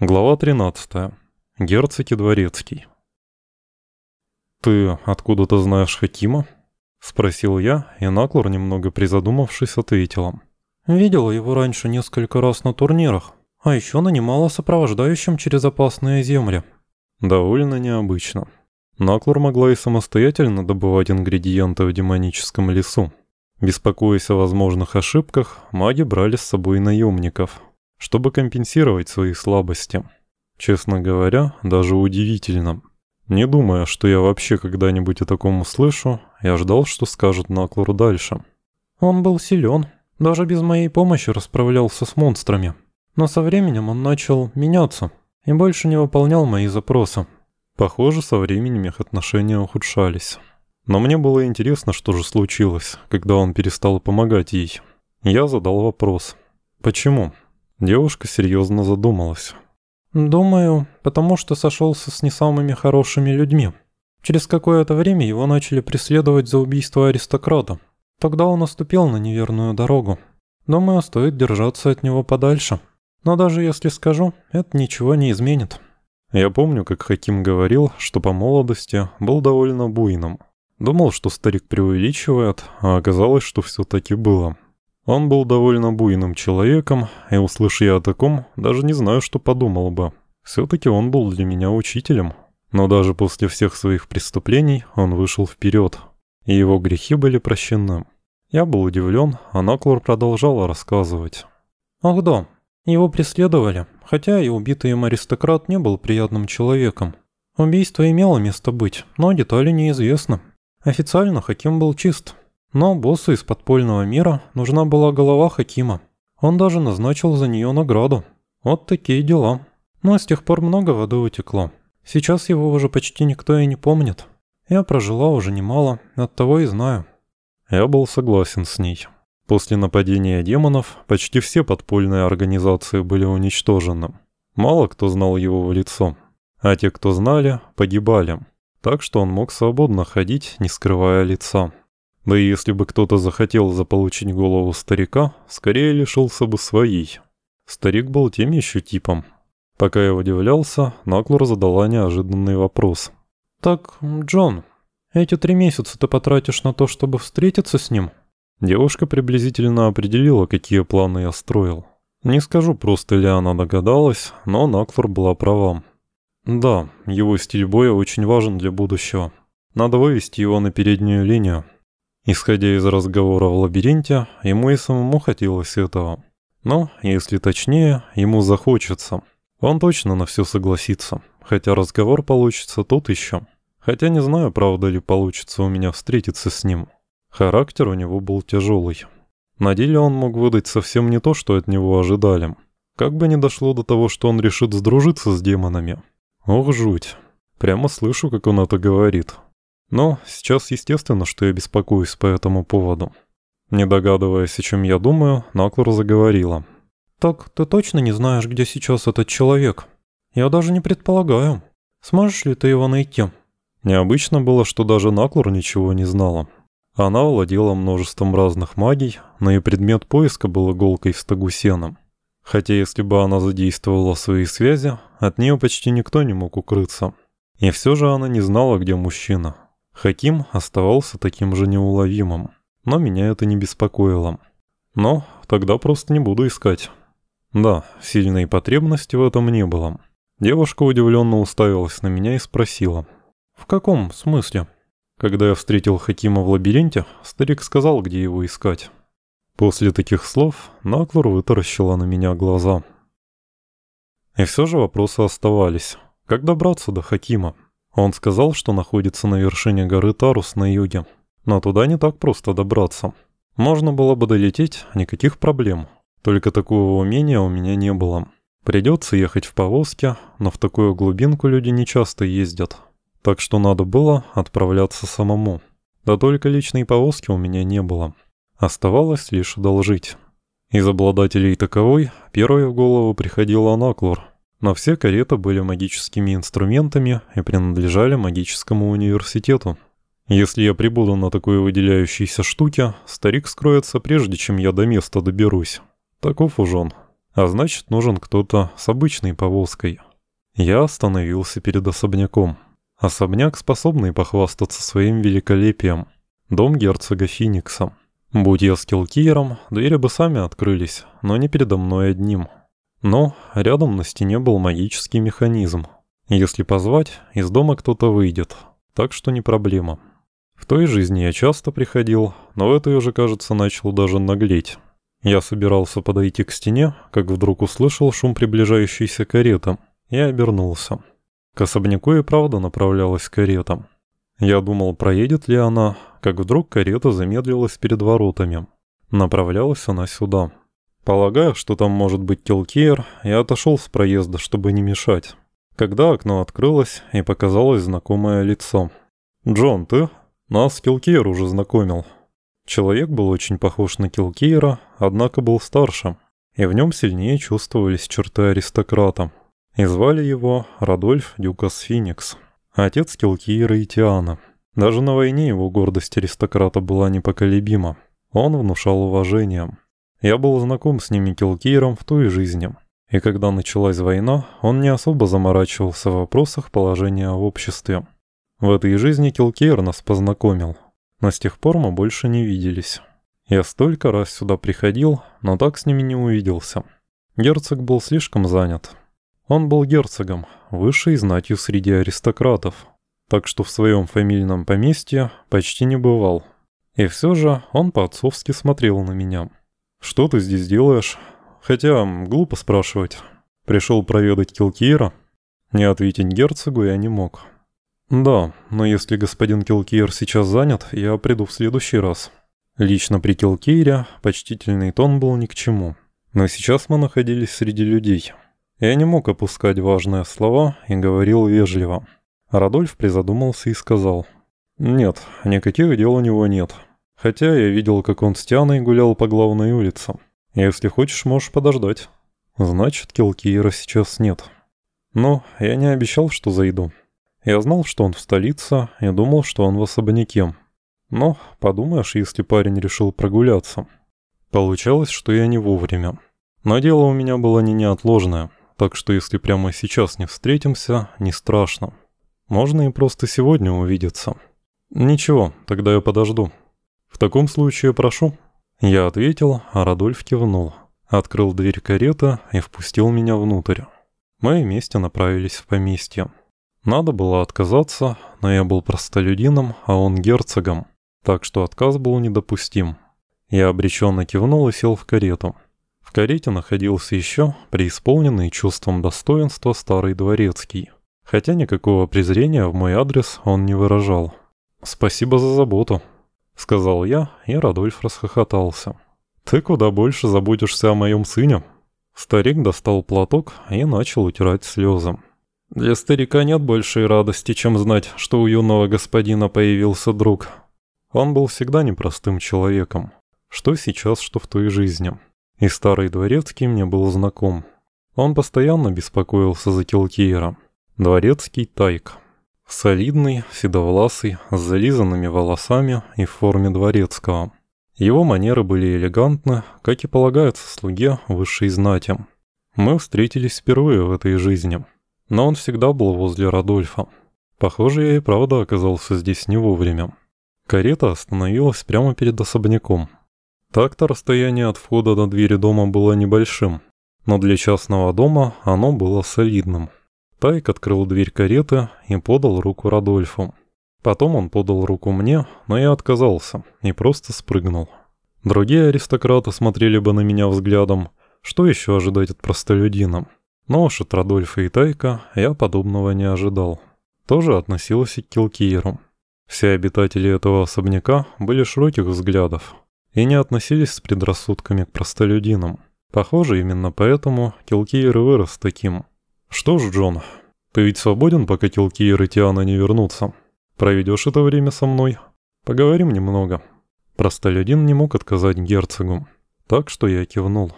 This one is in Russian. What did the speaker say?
Глава 13. Герцог и Дворецкий. «Ты откуда-то знаешь Хакима?» — спросил я, и Наклор, немного призадумавшись, ответила. «Видела его раньше несколько раз на турнирах, а еще нанимала сопровождающим через опасные земли». «Довольно необычно. Наклор могла и самостоятельно добывать ингредиенты в демоническом лесу. Беспокоясь о возможных ошибках, маги брали с собой наемников» чтобы компенсировать свои слабости. Честно говоря, даже удивительно. Не думая, что я вообще когда-нибудь о таком услышу, я ждал, что скажет Наклор дальше. Он был силен, даже без моей помощи расправлялся с монстрами. Но со временем он начал меняться и больше не выполнял мои запросы. Похоже, со временем их отношения ухудшались. Но мне было интересно, что же случилось, когда он перестал помогать ей. Я задал вопрос. Почему? Девушка серьезно задумалась. «Думаю, потому что сошелся с не самыми хорошими людьми. Через какое-то время его начали преследовать за убийство аристократа. Тогда он наступил на неверную дорогу. Думаю, стоит держаться от него подальше. Но даже если скажу, это ничего не изменит». Я помню, как Хаким говорил, что по молодости был довольно буйным. Думал, что старик преувеличивает, а оказалось, что все-таки было. Он был довольно буйным человеком, и, услышав я о таком, даже не знаю, что подумал бы. Все-таки он был для меня учителем. Но даже после всех своих преступлений он вышел вперед, и его грехи были прощены. Я был удивлен, а Наклор продолжала рассказывать. «Ах да, его преследовали, хотя и убитый им аристократ не был приятным человеком. Убийство имело место быть, но детали неизвестны. Официально Хаким был чист, но боссу из подпольного мира нужна была голова Хакима. Он даже назначил за нее награду. Вот такие дела. Но с тех пор много воды утекло. Сейчас его уже почти никто и не помнит. Я прожила уже немало, оттого и знаю. Я был согласен с ней. После нападения демонов почти все подпольные организации были уничтожены. Мало кто знал его в лицо. А те, кто знали, погибали. Так что он мог свободно ходить, не скрывая лица. Да и если бы кто-то захотел заполучить голову старика, скорее лишился бы своей. Старик был тем еще типом. Пока я удивлялся, Наклор задала неожиданный вопрос. «Так, Джон, эти три месяца ты потратишь на то, чтобы встретиться с ним?» Девушка приблизительно определила, какие планы я строил. Не скажу, просто ли она догадалась, но Наклор была права. Да, его стиль боя очень важен для будущего. Надо вывести его на переднюю линию. Исходя из разговора в лабиринте, ему и самому хотелось этого. Но, если точнее, ему захочется. Он точно на все согласится, хотя разговор получится тот еще. Хотя не знаю, правда ли получится у меня встретиться с ним. Характер у него был тяжелый. На деле он мог выдать совсем не то, что от него ожидали. Как бы ни дошло до того, что он решит сдружиться с демонами. Ох, жуть. Прямо слышу, как он это говорит. Но сейчас естественно, что я беспокоюсь по этому поводу. Не догадываясь, о чем я думаю, Наклор заговорила. «Так ты точно не знаешь, где сейчас этот человек? Я даже не предполагаю. Сможешь ли ты его найти?» Необычно было, что даже Наклор ничего не знала. Она владела множеством разных магий, но и предмет поиска был иголкой в стогу сена. Хотя если бы она задействовала свои связи, от нее почти никто не мог укрыться. И все же она не знала, где мужчина. Хаким оставался таким же неуловимым, но меня это не беспокоило. Но тогда просто не буду искать. Да, сильной потребности в этом не было. Девушка удивленно уставилась на меня и спросила. «В каком смысле?» Когда я встретил Хакима в лабиринте, старик сказал, где его искать. После таких слов Наклор вытаращила на меня глаза. И все же вопросы оставались. Как добраться до Хакима? Он сказал, что находится на вершине горы Тарус на юге. Но туда не так просто добраться. Можно было бы долететь, никаких проблем. Только такого умения у меня не было. Придется ехать в повозке, но в такую глубинку люди не часто ездят. Так что надо было отправляться самому. Да только личной повозки у меня не было. Оставалось лишь одолжить. Из обладателей таковой первой в голову приходила Наклор – но все кареты были магическими инструментами и принадлежали магическому университету. Если я прибуду на такой выделяющейся штуке, старик скроется прежде, чем я до места доберусь. Таков уж он. А значит, нужен кто-то с обычной повозкой. Я остановился перед особняком. Особняк, способный похвастаться своим великолепием. Дом герцога Феникса. Будь я с Килкиером, двери бы сами открылись, но не передо мной одним. Но рядом на стене был магический механизм. Если позвать, из дома кто-то выйдет, так что не проблема. В той жизни я часто приходил, но в этой уже, кажется, начал даже наглеть. Я собирался подойти к стене, как вдруг услышал шум приближающейся кареты и обернулся. К особняку и правда направлялась карета. Я думал, проедет ли она, как вдруг карета замедлилась перед воротами. Направлялась она сюда. Полагая, что там может быть Килкейр, я отошел с проезда, чтобы не мешать. Когда окно открылось и показалось знакомое лицо. «Джон, ты?» Нас Килкейр уже знакомил. Человек был очень похож на Килкейра, однако был старше, и в нем сильнее чувствовались черты аристократа. И звали его Радольф Дюкас Феникс, отец Килкейра и Тиана. Даже на войне его гордость аристократа была непоколебима. Он внушал уважение. Я был знаком с ними Килкейром в той жизни. И когда началась война, он не особо заморачивался в вопросах положения в обществе. В этой жизни Килкейр нас познакомил, но с тех пор мы больше не виделись. Я столько раз сюда приходил, но так с ними не увиделся. Герцог был слишком занят. Он был герцогом, высшей знатью среди аристократов, так что в своем фамильном поместье почти не бывал. И все же он по-отцовски смотрел на меня. «Что ты здесь делаешь?» Хотя, глупо спрашивать. Пришел проведать Килкиера? Не ответить герцогу я не мог. «Да, но если господин Килкейр сейчас занят, я приду в следующий раз». Лично при Килкейре почтительный тон был ни к чему. Но сейчас мы находились среди людей. Я не мог опускать важные слова и говорил вежливо. Радольф призадумался и сказал. «Нет, никаких дел у него нет. Хотя я видел, как он с Тианой гулял по главной улице. Если хочешь, можешь подождать». «Значит, Килкейра сейчас нет». «Но я не обещал, что зайду». Я знал, что он в столице, и думал, что он в особняке. Но, подумаешь, если парень решил прогуляться. Получалось, что я не вовремя. Но дело у меня было не неотложное, так что если прямо сейчас не встретимся, не страшно. Можно и просто сегодня увидеться. Ничего, тогда я подожду. Таком случае прошу. Я ответил, а Радольф кивнул. Открыл дверь кареты и впустил меня внутрь. Мы вместе направились в поместье. Надо было отказаться, но я был простолюдином, а он герцогом, так что отказ был недопустим. Я обреченно кивнул и сел в карету. В карете находился еще преисполненный чувством достоинства старый дворецкий, хотя никакого презрения в мой адрес он не выражал. «Спасибо за заботу», — сказал я, и Радольф расхохотался. «Ты куда больше заботишься о моем сыне». Старик достал платок и начал утирать слезы. Для старика нет большей радости, чем знать, что у юного господина появился друг. Он был всегда непростым человеком, что сейчас, что в той жизни. И старый дворецкий мне был знаком. Он постоянно беспокоился за Килкейра. Дворецкий Тайк. Солидный, седовласый, с зализанными волосами и в форме дворецкого. Его манеры были элегантны, как и полагается слуге высшей знати. Мы встретились впервые в этой жизни но он всегда был возле Радольфа. Похоже, я и правда оказался здесь не вовремя. Карета остановилась прямо перед особняком. Так-то расстояние от входа до двери дома было небольшим, но для частного дома оно было солидным. Тайк открыл дверь кареты и подал руку Радольфу. Потом он подал руку мне, но я отказался и просто спрыгнул. Другие аристократы смотрели бы на меня взглядом, что еще ожидать от простолюдина. Но уж от Радольфа и Тайка я подобного не ожидал. Тоже относилась и к Килкиеру. Все обитатели этого особняка были широких взглядов и не относились с предрассудками к простолюдинам. Похоже, именно поэтому Килкиер вырос таким. «Что ж, Джон, ты ведь свободен, пока Килкиер и Тиана не вернутся? Проведешь это время со мной? Поговорим немного». Простолюдин не мог отказать герцогу, так что я кивнул.